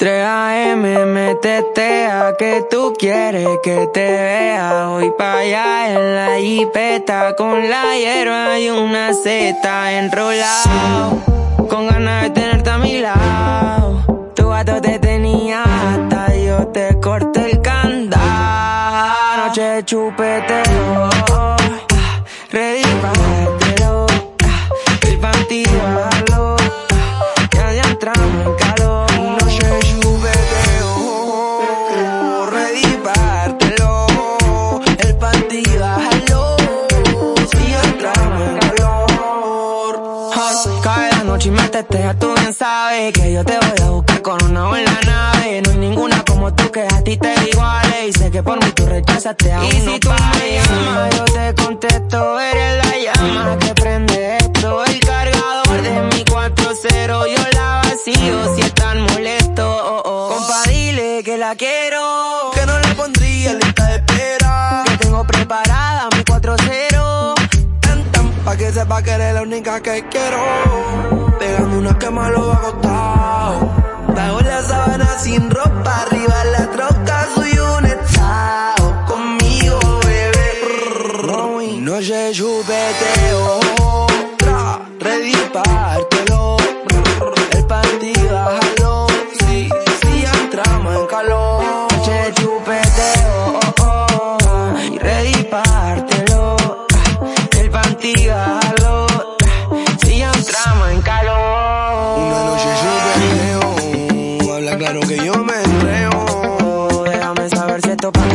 3 AM me que tú quieres que te vea. Hoy pa' allá en la jipeta con la hierba y una seta enrolado. Con ganas de tenerte a mi lado. Tu gato te tenía hasta yo te corté el candado. Noche chupeteo. Ready para el partido. Ya ya entramos en noche y me tetea, tú bien sabes que yo te voy a buscar con una buena nave. No hay ninguna como tú que a ti te iguale. Y sé que por mí tú rechazaste a Y si tú me llamas, yo te contesto, eres la llama que prende esto. El cargador de mi 4-0, yo la vacío si es tan molesto. Oh, oh. Compa, dile que la quiero, que no le pondría lista de espera. Que tengo preparada mi 4-0. Pa' que sepa que eres la única que quiero Pegando una quema lo agotado. Bajo la sábana sin ropa, arriba la troca, soy un estado. Conmigo, bebé. Noche chupeteo. Ready pártelo. El panty bájalo. Sí, sí, entramos en calor. Noche chupeteo. Y ready panty bájalo. Si entramos en calor. claro que yo me enreo. Déjame saber si esto para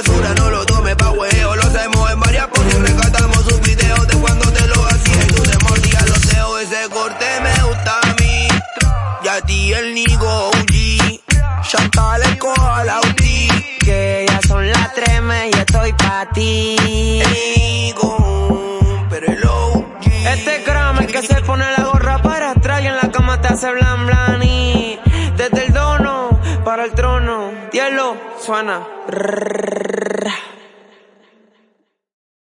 pa' ti. Nigo, pero el OG. Este que se pone la gorra para atrás y en la cama te hace blan blan y desde el dono para el trono. Diablo, suena.